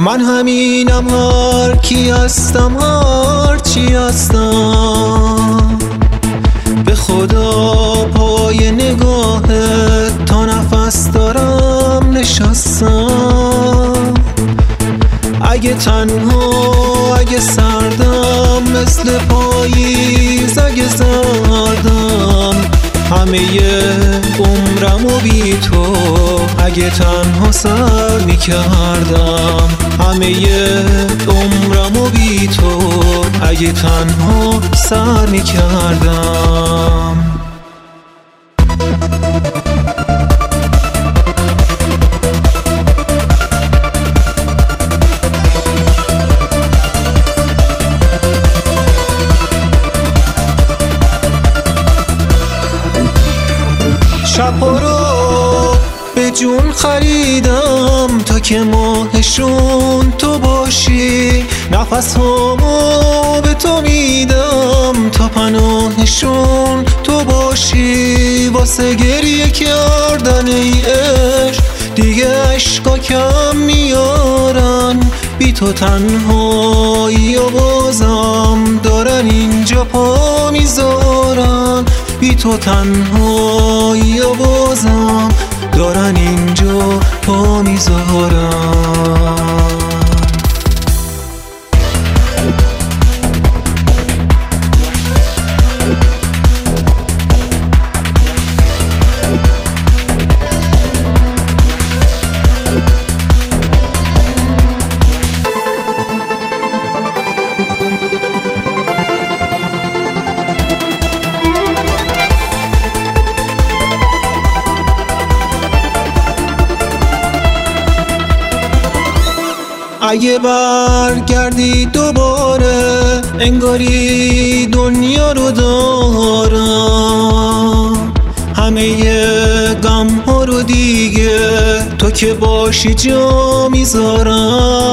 من همینم هر کی هستم هر چی هستم. به خدا پای نگاه تا نفس دارم نشستم. اگه تنها اگه سردم مثل پاییز اگه زردم. همه عمرم و بی تو اگه تنها سر می کردم همه عمرم و بی تو اگه تنها سر می کردم شب رو به جون خریدم تا که ماهشون تو باشی. نفس همو به تو میدم تا پناهشون تو باشی. واسه گریه کردن ای عشق دیگه عشقا کم میارن. بی تو تنهایی و بازم دارن اینجا پا می‌ذارن. بی تو تنهایی و بازم. اگه برگردی دوباره انگاری دنیا رو دارم. همه غم ها رو دیگه تو که باشی جا می‌ذارم.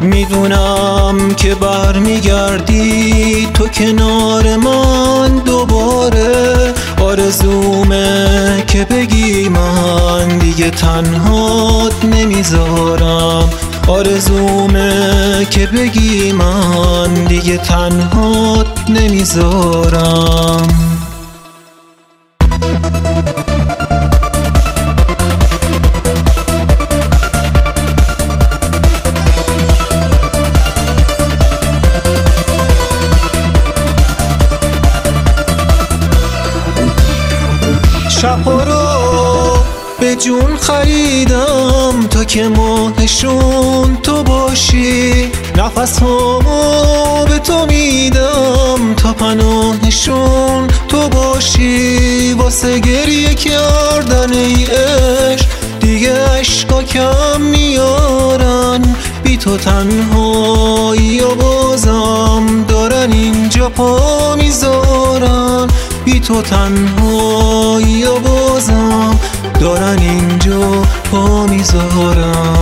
می‌دونم که برمیگردی تو کنار من دوباره. آرزومه که بگی من دیگه تنهات نمی‌ذارم. آرزومه که بگی من دیگه تنهات نمی‌ذارم. شب رو به جون خریدم تا که ماهشون باشی نفس همو به تو میدم تا پناهشون تو باشی. واسه گریه کردن ای عشق دیگه عشقا کم میارن. بی تو تنهایی و بازم دارن اینجا پا می‌ذارن. بی تو تنهایی و بازم دارن اینجا پا می‌ذارن.